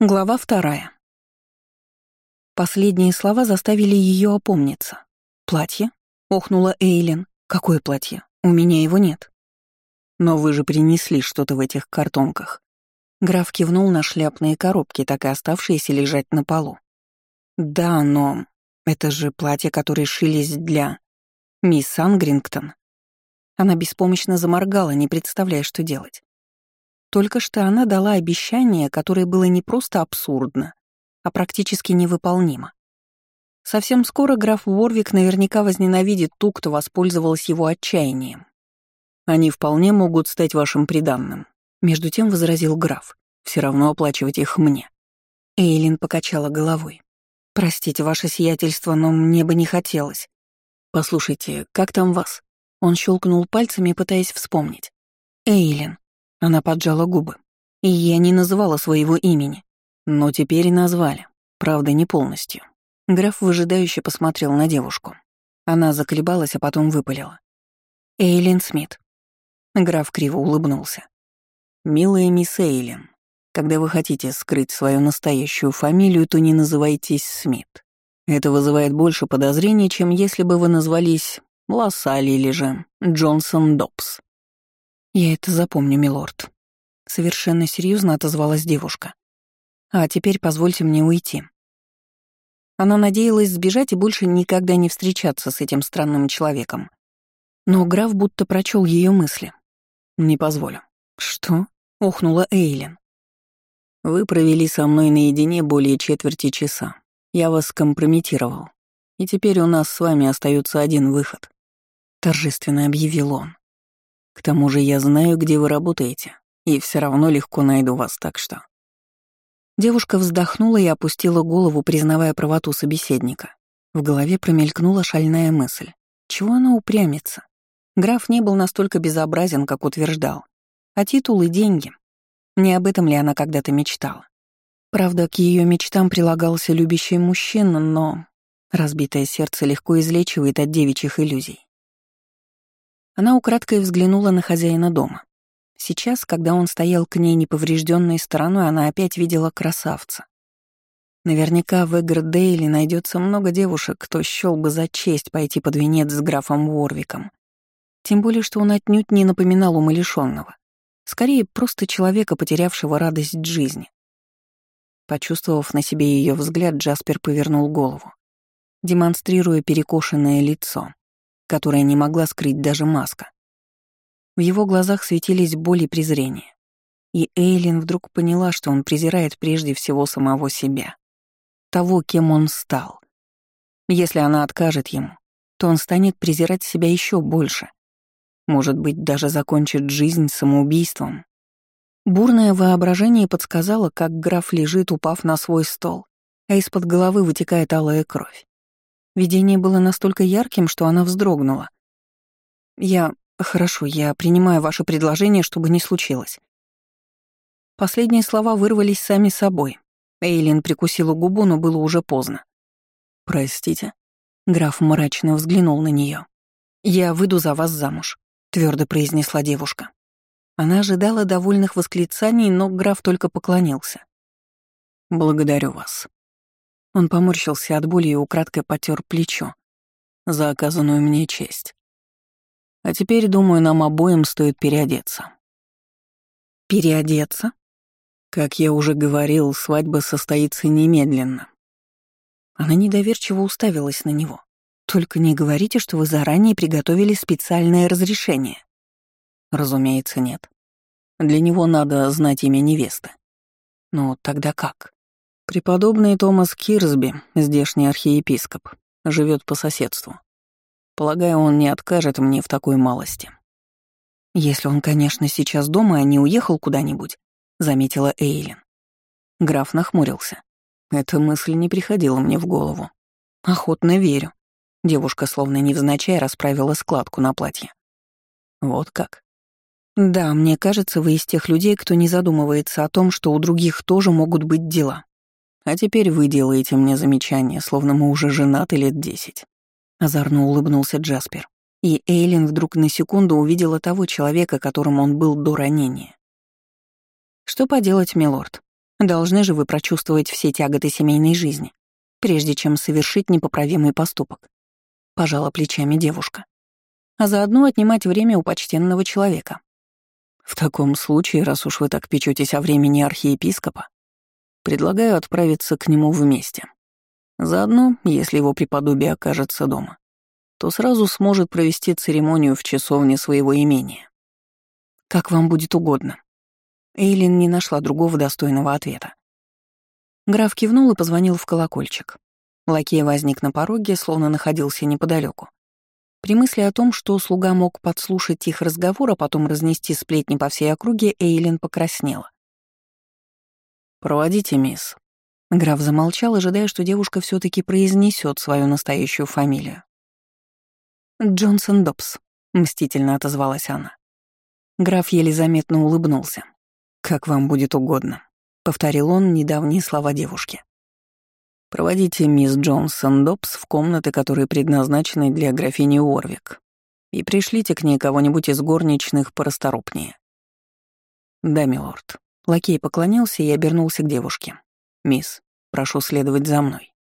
Глава вторая. Последние слова заставили ее опомниться. «Платье?» — охнула Эйлин. «Какое платье? У меня его нет». «Но вы же принесли что-то в этих картонках». Граф кивнул на шляпные коробки, так и оставшиеся лежать на полу. «Да, но это же платье, которое шились для... мисс Сангрингтон». Она беспомощно заморгала, не представляя, что делать. Только что она дала обещание, которое было не просто абсурдно, а практически невыполнимо. Совсем скоро граф Ворвик наверняка возненавидит ту, кто воспользовалась его отчаянием. «Они вполне могут стать вашим приданным», — между тем возразил граф. «Все равно оплачивать их мне». Эйлин покачала головой. «Простите, ваше сиятельство, но мне бы не хотелось». «Послушайте, как там вас?» Он щелкнул пальцами, пытаясь вспомнить. «Эйлин», она поджала губы. И я не называла своего имени. Но теперь назвали. Правда, не полностью. Граф выжидающе посмотрел на девушку. Она заколебалась, а потом выпалила. «Эйлин Смит». Граф криво улыбнулся. «Милая мисс Эйлин, когда вы хотите скрыть свою настоящую фамилию, то не называйтесь Смит. Это вызывает больше подозрений, чем если бы вы назвались Лассаль или же Джонсон Добс. «Я это запомню, милорд», — совершенно серьезно отозвалась девушка. «А теперь позвольте мне уйти». Она надеялась сбежать и больше никогда не встречаться с этим странным человеком. Но граф будто прочел ее мысли. «Не позволю». «Что?» — охнула Эйлин. «Вы провели со мной наедине более четверти часа. Я вас компрометировал. И теперь у нас с вами остается один выход», — торжественно объявил он. К тому же я знаю, где вы работаете, и все равно легко найду вас, так что...» Девушка вздохнула и опустила голову, признавая правоту собеседника. В голове промелькнула шальная мысль. Чего она упрямится? Граф не был настолько безобразен, как утверждал. А титул и деньги. Не об этом ли она когда-то мечтала? Правда, к ее мечтам прилагался любящий мужчина, но разбитое сердце легко излечивает от девичьих иллюзий. Она украдкой взглянула на хозяина дома. Сейчас, когда он стоял к ней неповрежденной стороной, она опять видела красавца. Наверняка в Эгрдейле найдется много девушек, кто счел бы за честь пойти под венец с графом Ворвиком. Тем более, что он отнюдь не напоминал умалишенного. Скорее, просто человека, потерявшего радость жизни. Почувствовав на себе ее взгляд, Джаспер повернул голову, демонстрируя перекошенное лицо которое не могла скрыть даже маска. В его глазах светились боль и презрение. И Эйлин вдруг поняла, что он презирает прежде всего самого себя. Того, кем он стал. Если она откажет ему, то он станет презирать себя еще больше. Может быть, даже закончит жизнь самоубийством. Бурное воображение подсказало, как граф лежит, упав на свой стол, а из-под головы вытекает алая кровь. Видение было настолько ярким, что она вздрогнула. «Я... Хорошо, я принимаю ваше предложение, чтобы не случилось». Последние слова вырвались сами собой. Эйлин прикусила губу, но было уже поздно. «Простите». Граф мрачно взглянул на нее. «Я выйду за вас замуж», — твердо произнесла девушка. Она ожидала довольных восклицаний, но граф только поклонился. «Благодарю вас», он поморщился от боли и украдкой потер плечо. За оказанную мне честь. А теперь, думаю, нам обоим стоит переодеться. Переодеться? Как я уже говорил, свадьба состоится немедленно. Она недоверчиво уставилась на него. Только не говорите, что вы заранее приготовили специальное разрешение. Разумеется, нет. Для него надо знать имя невесты. Но тогда как? Преподобный Томас Кирсби, здешний архиепископ, живет по соседству. Полагаю, он не откажет мне в такой малости. Если он, конечно, сейчас дома, а не уехал куда-нибудь, заметила Эйлин. Граф нахмурился. Эта мысль не приходила мне в голову. Охотно верю. Девушка словно невзначай расправила складку на платье. Вот как. Да, мне кажется, вы из тех людей, кто не задумывается о том, что у других тоже могут быть дела. А теперь вы делаете мне замечание, словно мы уже женаты лет десять». Озорно улыбнулся Джаспер. И Эйлин вдруг на секунду увидела того человека, которым он был до ранения. «Что поделать, милорд? Должны же вы прочувствовать все тяготы семейной жизни, прежде чем совершить непоправимый поступок. Пожала плечами девушка. А заодно отнимать время у почтенного человека. В таком случае, раз уж вы так печетесь о времени архиепископа, предлагаю отправиться к нему вместе. Заодно, если его преподобие окажется дома, то сразу сможет провести церемонию в часовне своего имения. Как вам будет угодно. Эйлин не нашла другого достойного ответа. Граф кивнул и позвонил в колокольчик. Лакей возник на пороге, словно находился неподалеку. При мысли о том, что слуга мог подслушать их разговор, а потом разнести сплетни по всей округе, Эйлин покраснела. «Проводите, мисс». Граф замолчал, ожидая, что девушка все таки произнесет свою настоящую фамилию. «Джонсон Добс», — мстительно отозвалась она. Граф еле заметно улыбнулся. «Как вам будет угодно», — повторил он недавние слова девушки. «Проводите мисс Джонсон Добс в комнаты, которые предназначены для графини Уорвик, и пришлите к ней кого-нибудь из горничных порасторопнее». «Да, милорд». Лакей поклонился и обернулся к девушке. «Мисс, прошу следовать за мной».